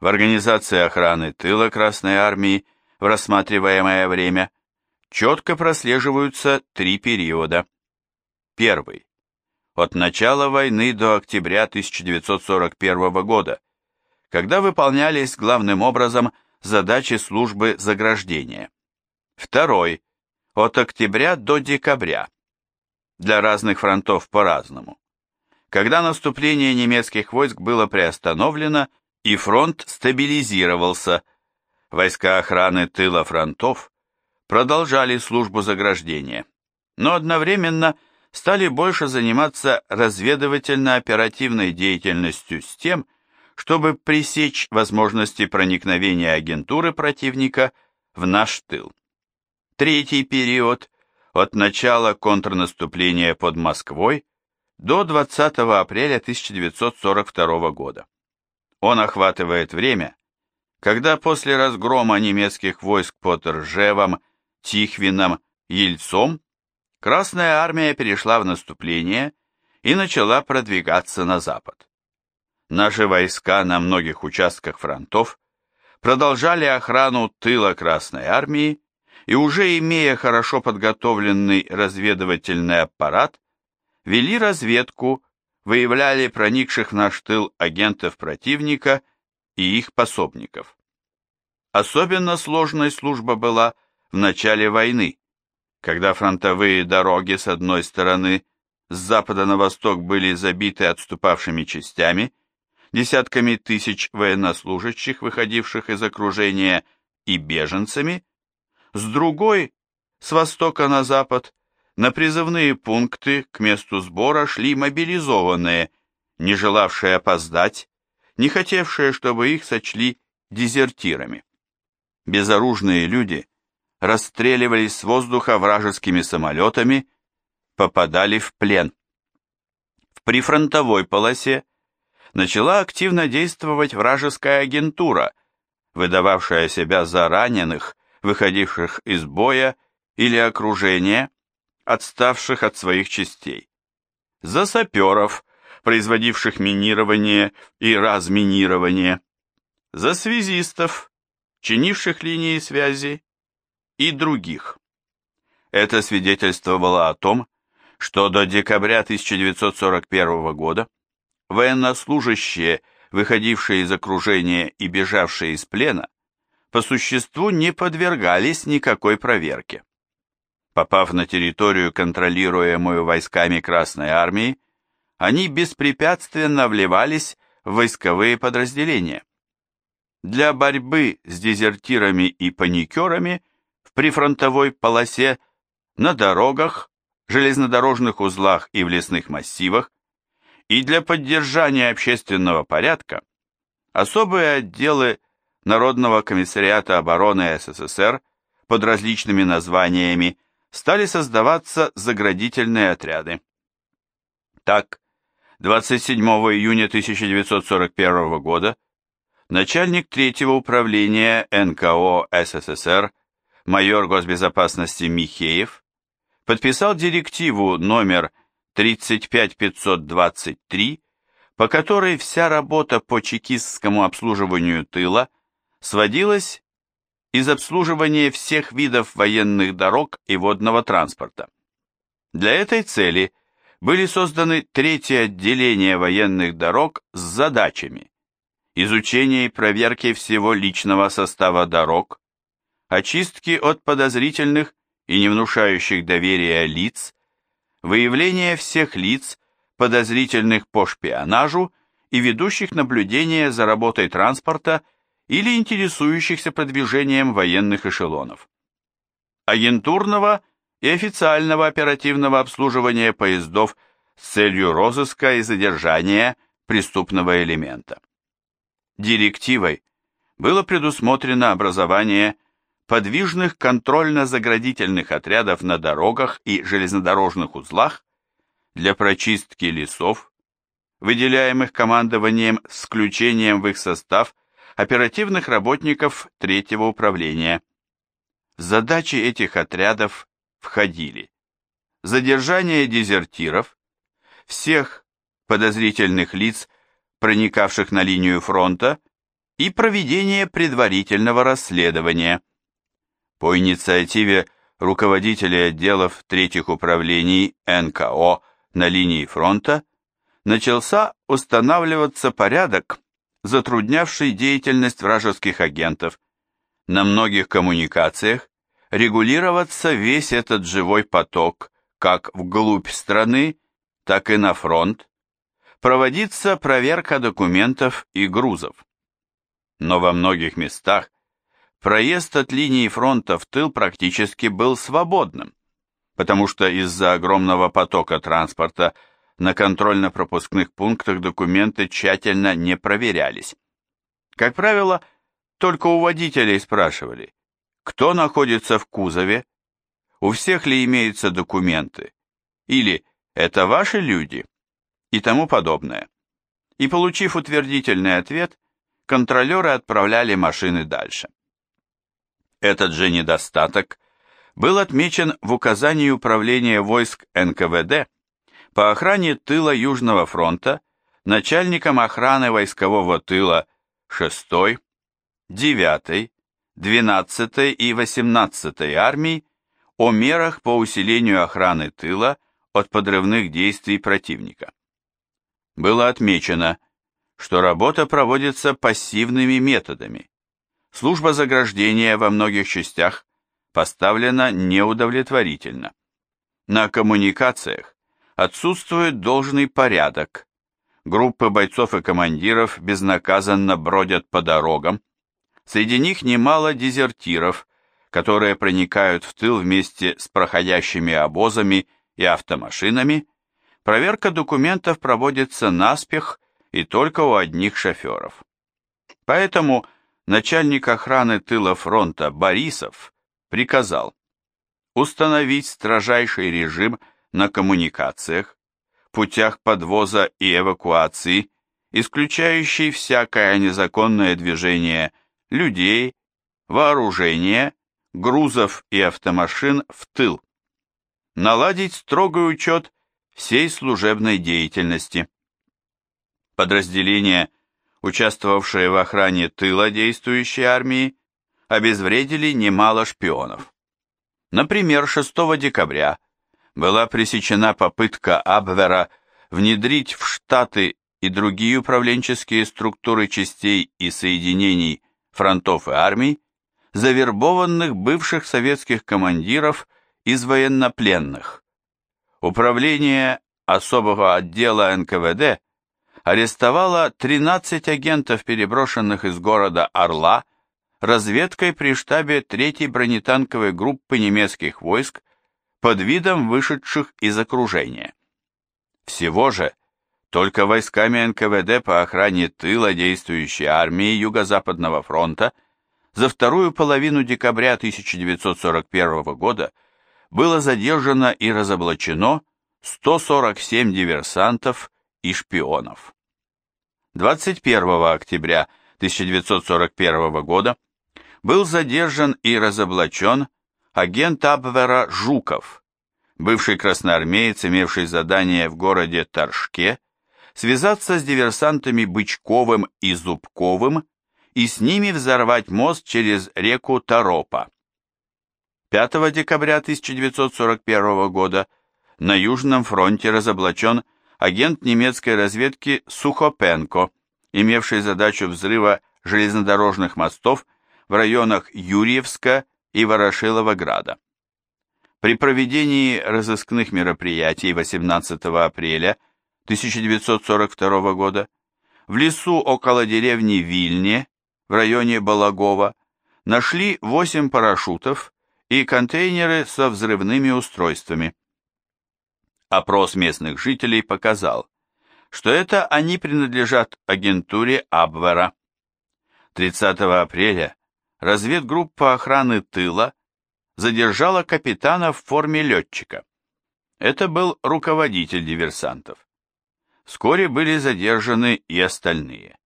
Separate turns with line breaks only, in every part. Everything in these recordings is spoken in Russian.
В организации охраны тыла Красной Армии в рассматриваемое время четко прослеживаются три периода. Первый. От начала войны до октября 1941 года, когда выполнялись главным образом задачи службы заграждения. Второй. От октября до декабря. Для разных фронтов по-разному. Когда наступление немецких войск было приостановлено и фронт стабилизировался, войска охраны тыла фронтов продолжали службу заграждения, но одновременно стали больше заниматься разведывательно-оперативной деятельностью с тем, чтобы пресечь возможности проникновения агентуры противника в наш тыл. Третий период от начала контрнаступления под Москвой до 20 апреля 1942 года. Он охватывает время, когда после разгрома немецких войск под Ржевом, Тихвином, Ельцом Красная армия перешла в наступление и начала продвигаться на запад. Наши войска на многих участках фронтов продолжали охрану тыла Красной армии и уже имея хорошо подготовленный разведывательный аппарат, вели разведку, выявляли проникших в наш тыл агентов противника и их пособников. Особенно сложной служба была в начале войны, когда фронтовые дороги с одной стороны с запада на восток были забиты отступавшими частями, десятками тысяч военнослужащих, выходивших из окружения, и беженцами, с другой, с востока на запад, на призывные пункты к месту сбора шли мобилизованные, не желавшие опоздать, не хотевшие, чтобы их сочли дезертирами. Безоружные люди расстреливались с воздуха вражескими самолетами, попадали в плен. В прифронтовой полосе начала активно действовать вражеская агентура, выдававшая себя за раненых выходивших из боя или окружения, отставших от своих частей, за саперов, производивших минирование и разминирование, за связистов, чинивших линии связи и других. Это свидетельствовало о том, что до декабря 1941 года военнослужащие, выходившие из окружения и бежавшие из плена, по существу не подвергались никакой проверке. Попав на территорию, контролируемую войсками Красной Армии, они беспрепятственно вливались в войсковые подразделения. Для борьбы с дезертирами и паникерами в прифронтовой полосе, на дорогах, железнодорожных узлах и в лесных массивах и для поддержания общественного порядка особые отделы Народного комиссариата обороны СССР под различными названиями стали создаваться заградительные отряды. Так, 27 июня 1941 года начальник третьего управления НКО СССР майор госбезопасности Михеев подписал директиву номер 35523, по которой вся работа по чекистскому обслуживанию тыла сводилось из обслуживания всех видов военных дорог и водного транспорта. Для этой цели были созданы третье отделение военных дорог с задачами изучения и проверки всего личного состава дорог, очистки от подозрительных и не внушающих доверия лиц, выявление всех лиц, подозрительных по шпионажу и ведущих наблюдение за работой транспорта или интересующихся продвижением военных эшелонов. Агентурного и официального оперативного обслуживания поездов с целью розыска и задержания преступного элемента. Директивой было предусмотрено образование подвижных контрольно-заградительных отрядов на дорогах и железнодорожных узлах для прочистки лесов, выделяемых командованием с включением в их состав оперативных работников третьего управления. В задачи этих отрядов входили задержание дезертиров, всех подозрительных лиц, проникавших на линию фронта и проведение предварительного расследования. По инициативе руководителей отделов третьих управлений НКО на линии фронта начался устанавливаться порядок, затруднявший деятельность вражеских агентов. На многих коммуникациях регулироваться весь этот живой поток, как вглубь страны, так и на фронт, проводиться проверка документов и грузов. Но во многих местах проезд от линии фронта в тыл практически был свободным, потому что из-за огромного потока транспорта на контрольно-пропускных пунктах документы тщательно не проверялись. Как правило, только у водителей спрашивали, кто находится в кузове, у всех ли имеются документы, или это ваши люди, и тому подобное. И получив утвердительный ответ, контролеры отправляли машины дальше. Этот же недостаток был отмечен в указании Управления войск НКВД по охране тыла Южного фронта начальником охраны войскового тыла 6, 9, 12 и 18 армий о мерах по усилению охраны тыла от подрывных действий противника. Было отмечено, что работа проводится пассивными методами. Служба заграждения во многих частях поставлена неудовлетворительно. На коммуникациях отсутствует должный порядок. Группы бойцов и командиров безнаказанно бродят по дорогам. Среди них немало дезертиров, которые проникают в тыл вместе с проходящими обозами и автомашинами. Проверка документов проводится наспех и только у одних шоферов. Поэтому начальник охраны тыла фронта Борисов приказал установить строжайший режим на коммуникациях, путях подвоза и эвакуации, исключающий всякое незаконное движение людей, вооружения, грузов и автомашин в тыл. Наладить строгий учет всей служебной деятельности. Подразделения, участвовавшие в охране тыла действующей армии, обезвредили немало шпионов. Например, 6 декабря была пресечена попытка Абвера внедрить в Штаты и другие управленческие структуры частей и соединений фронтов и армий завербованных бывших советских командиров из военнопленных. Управление особого отдела НКВД арестовало 13 агентов, переброшенных из города Орла, разведкой при штабе 3-й бронетанковой группы немецких войск под видом вышедших из окружения. Всего же, только войсками НКВД по охране тыла действующей армии Юго-Западного фронта за вторую половину декабря 1941 года было задержано и разоблачено 147 диверсантов и шпионов. 21 октября 1941 года был задержан и разоблачен агент Абвера Жуков, бывший красноармеец, имевший задание в городе Торжке, связаться с диверсантами Бычковым и Зубковым и с ними взорвать мост через реку Торопа. 5 декабря 1941 года на Южном фронте разоблачен агент немецкой разведки Сухопенко, имевший задачу взрыва железнодорожных мостов в районах Юрьевска и Ворошиловограда. При проведении разыскных мероприятий 18 апреля 1942 года в лесу около деревни Вильне в районе Балагова нашли 8 парашютов и контейнеры со взрывными устройствами. Опрос местных жителей показал, что это они принадлежат агентуре Абвера. 30 апреля разведгруппа охраны тыла задержала капитана в форме летчика. Это был руководитель диверсантов. Вскоре были задержаны и остальные.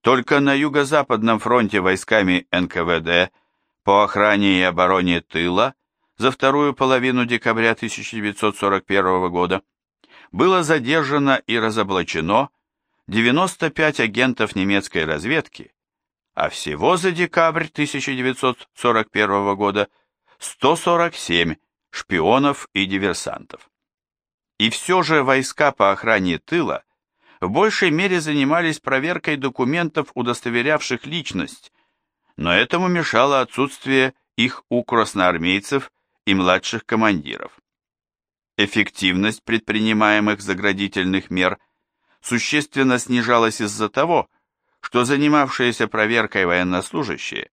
Только на юго-западном фронте войсками НКВД по охране и обороне тыла за вторую половину декабря 1941 года было задержано и разоблачено 95 агентов немецкой разведки, а всего за декабрь 1941 года 147 шпионов и диверсантов. И все же войска по охране тыла в большей мере занимались проверкой документов, удостоверявших личность, но этому мешало отсутствие их у красноармейцев и младших командиров. Эффективность предпринимаемых заградительных мер существенно снижалась из-за того, что занимавшиеся проверкой военнослужащие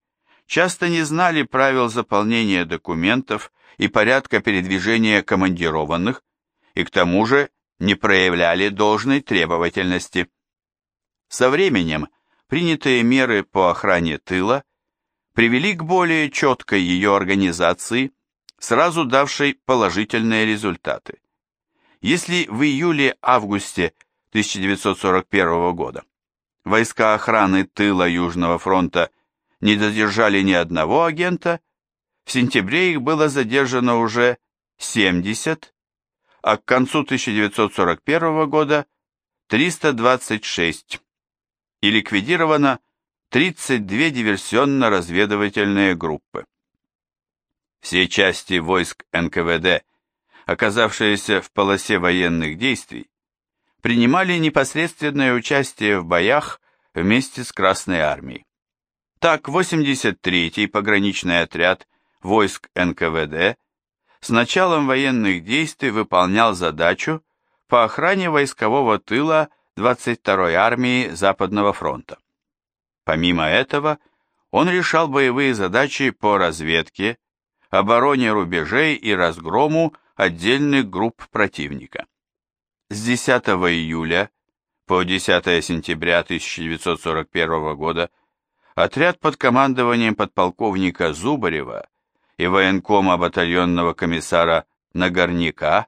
часто не знали правил заполнения документов и порядка передвижения командированных, и к тому же не проявляли должной требовательности. Со временем принятые меры по охране тыла привели к более четкой ее организации, сразу давшей положительные результаты. Если в июле-августе 1941 года войска охраны тыла Южного фронта не задержали ни одного агента, в сентябре их было задержано уже 70, а к концу 1941 года 326 и ликвидировано 32 диверсионно-разведывательные группы. Все части войск НКВД, оказавшиеся в полосе военных действий, принимали непосредственное участие в боях вместе с Красной Армией. Так, 83-й пограничный отряд войск НКВД с началом военных действий выполнял задачу по охране войскового тыла 22-й армии Западного фронта. Помимо этого, он решал боевые задачи по разведке, обороне рубежей и разгрому отдельных групп противника. С 10 июля по 10 сентября 1941 года отряд под командованием подполковника Зубарева и военкома батальонного комиссара Нагорняка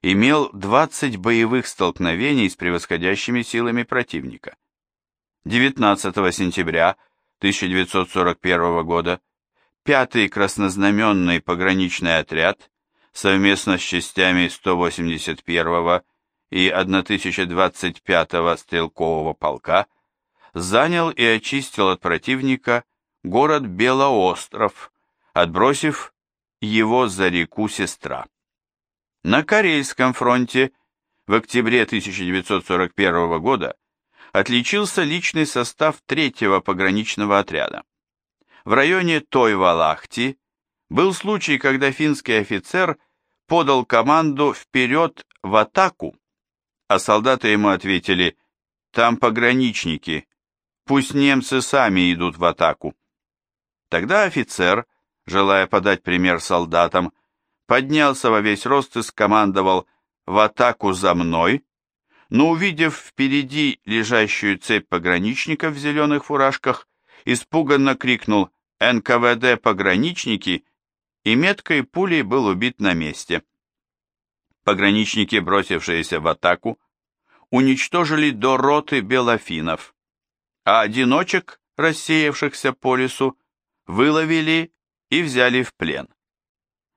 имел 20 боевых столкновений с превосходящими силами противника. 19 сентября 1941 года 5-й краснознаменный пограничный отряд совместно с частями 181-го и 1025-го стрелкового полка занял и очистил от противника город Белоостров, отбросив его за реку Сестра. На Карельском фронте в октябре 1941 года отличился личный состав третьего пограничного отряда. В районе Той-Валахти был случай, когда финский офицер подал команду вперед в атаку, а солдаты ему ответили «Там пограничники, пусть немцы сами идут в атаку». Тогда офицер желая подать пример солдатам, поднялся во весь рост и скомандовал «в атаку за мной», но увидев впереди лежащую цепь пограничников в зеленых фуражках, испуганно крикнул «НКВД пограничники!» и меткой пулей был убит на месте. Пограничники, бросившиеся в атаку, уничтожили до роты белофинов, а одиночек, рассеявшихся по лесу, выловили и взяли в плен.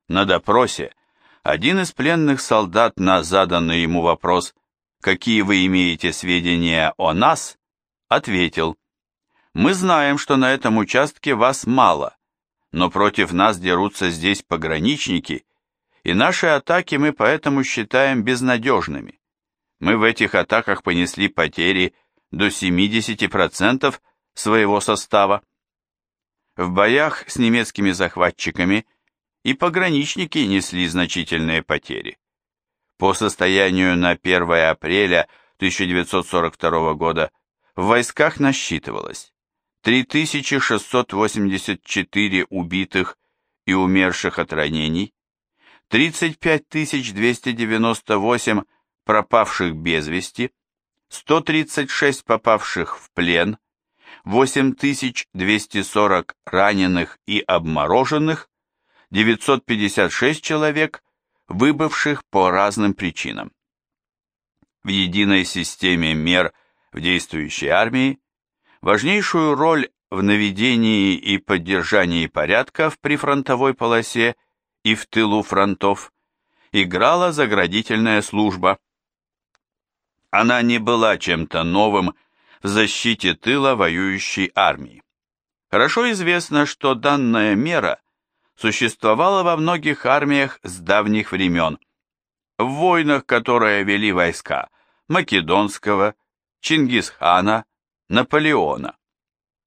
На допросе один из пленных солдат на заданный ему вопрос «Какие вы имеете сведения о нас?» ответил «Мы знаем, что на этом участке вас мало, но против нас дерутся здесь пограничники, и наши атаки мы поэтому считаем безнадежными. Мы в этих атаках понесли потери до 70% своего состава. В боях с немецкими захватчиками и пограничники несли значительные потери. По состоянию на 1 апреля 1942 года в войсках насчитывалось 3684 убитых и умерших от ранений, 35298 пропавших без вести, 136 попавших в плен, 8240 раненых и обмороженных, 956 человек, выбывших по разным причинам. В единой системе мер в действующей армии важнейшую роль в наведении и поддержании порядка в прифронтовой полосе и в тылу фронтов играла заградительная служба. Она не была чем-то новым в защите тыла воюющей армии. Хорошо известно, что данная мера существовала во многих армиях с давних времен. В войнах, которые вели войска Македонского, Чингисхана, Наполеона.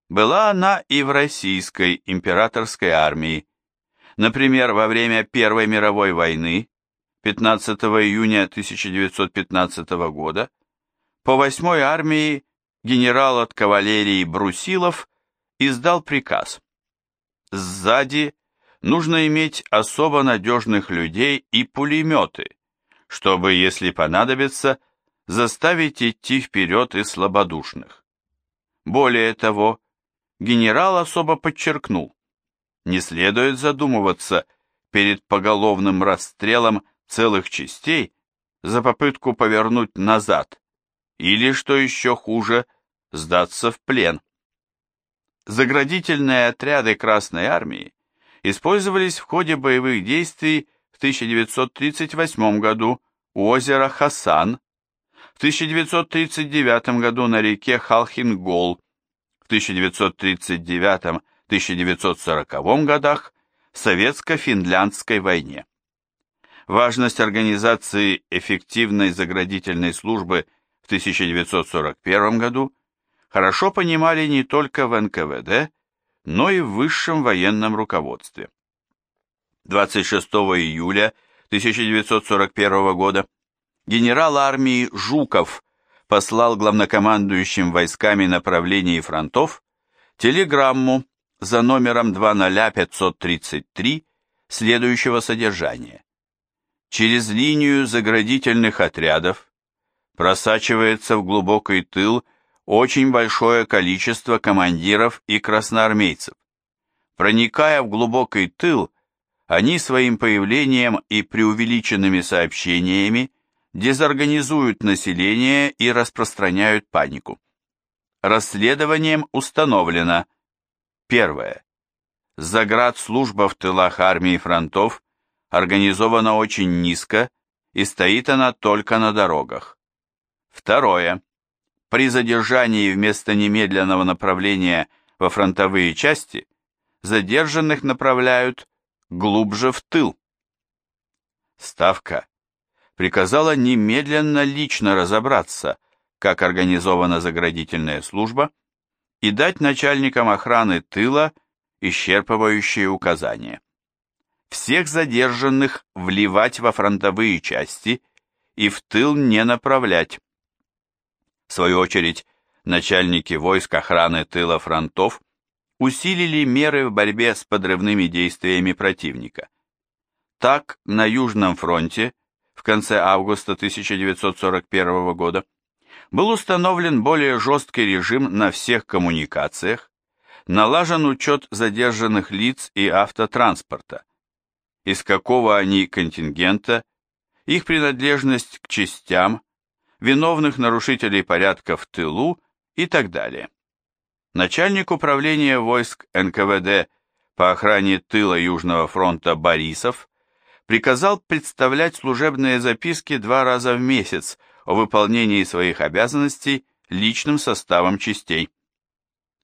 Была она и в российской императорской армии. Например, во время Первой мировой войны 15 июня 1915 года по 8-й армии генерал от кавалерии Брусилов издал приказ. Сзади нужно иметь особо надежных людей и пулеметы, чтобы, если понадобится, заставить идти вперед и слабодушных. Более того, генерал особо подчеркнул, не следует задумываться перед поголовным расстрелом целых частей за попытку повернуть назад, или, что еще хуже, сдаться в плен. Заградительные отряды Красной Армии использовались в ходе боевых действий в 1938 году у озера Хасан, в 1939 году на реке Халхингол, в 1939-1940 годах в Советско-финляндской войне. Важность организации эффективной заградительной службы в 1941 году хорошо понимали не только в НКВД, но и в высшем военном руководстве. 26 июля 1941 года генерал армии Жуков послал главнокомандующим войсками направлений фронтов телеграмму за номером 20533 следующего содержания через линию заградительных отрядов просачивается в глубокий тыл очень большое количество командиров и красноармейцев. Проникая в глубокий тыл, они своим появлением и преувеличенными сообщениями дезорганизуют население и распространяют панику. Расследованием установлено. Первое. Заградслужба в тылах армии и фронтов организована очень низко и стоит она только на дорогах. Второе. При задержании вместо немедленного направления во фронтовые части задержанных направляют глубже в тыл. Ставка приказала немедленно лично разобраться, как организована заградительная служба, и дать начальникам охраны тыла исчерпывающие указания всех задержанных вливать во фронтовые части и в тыл не направлять. В свою очередь, начальники войск охраны тыла фронтов усилили меры в борьбе с подрывными действиями противника. Так, на Южном фронте в конце августа 1941 года был установлен более жесткий режим на всех коммуникациях, налажен учет задержанных лиц и автотранспорта, из какого они контингента, их принадлежность к частям, виновных нарушителей порядка в тылу и так далее. Начальник управления войск НКВД по охране тыла Южного фронта Борисов приказал представлять служебные записки два раза в месяц о выполнении своих обязанностей личным составом частей.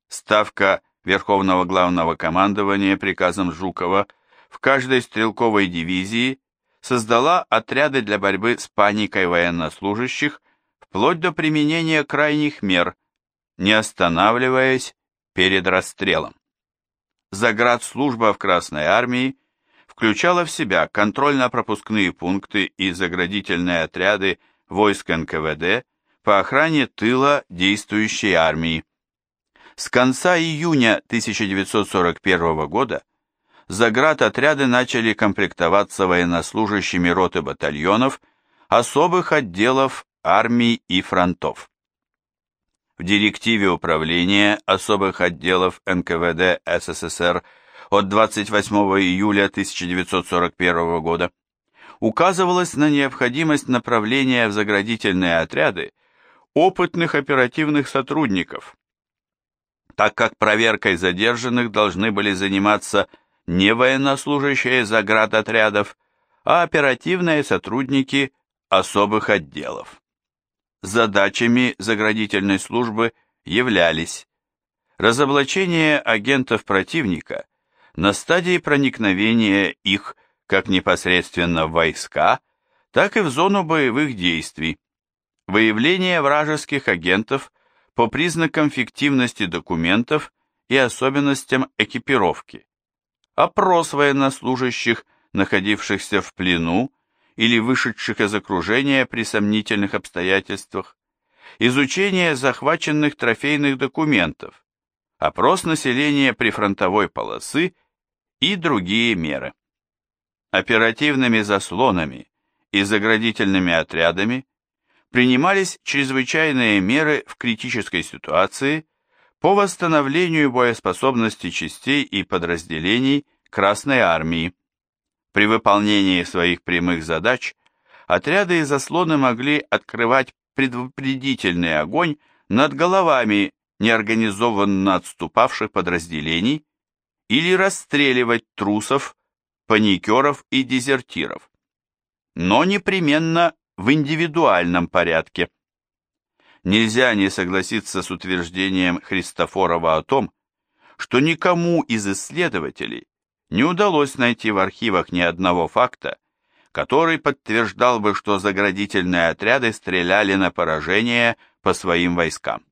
Ставка Верховного Главного Командования приказом Жукова – в каждой стрелковой дивизии создала отряды для борьбы с паникой военнослужащих вплоть до применения крайних мер, не останавливаясь перед расстрелом. Заградслужба в Красной армии включала в себя контрольно-пропускные пункты и заградительные отряды войск НКВД по охране тыла действующей армии. С конца июня 1941 года заградотряды начали комплектоваться военнослужащими роты батальонов, особых отделов армий и фронтов. В директиве управления особых отделов НКВД СССР от 28 июля 1941 года указывалось на необходимость направления в заградительные отряды опытных оперативных сотрудников, так как проверкой задержанных должны были заниматься не военнослужащие заградотрядов, а оперативные сотрудники особых отделов. Задачами заградительной службы являлись разоблачение агентов противника на стадии проникновения их как непосредственно в войска, так и в зону боевых действий, выявление вражеских агентов по признакам фиктивности документов и особенностям экипировки, опрос военнослужащих, находившихся в плену или вышедших из окружения при сомнительных обстоятельствах, изучение захваченных трофейных документов, опрос населения прифронтовой полосы и другие меры. Оперативными заслонами и заградительными отрядами принимались чрезвычайные меры в критической ситуации по восстановлению боеспособности частей и подразделений Красной Армии. При выполнении своих прямых задач отряды и заслоны могли открывать предупредительный огонь над головами неорганизованно отступавших подразделений или расстреливать трусов, паникеров и дезертиров. Но непременно в индивидуальном порядке. Нельзя не согласиться с утверждением Христофорова о том, что никому из исследователей не удалось найти в архивах ни одного факта, который подтверждал бы, что заградительные отряды стреляли на поражение по своим войскам.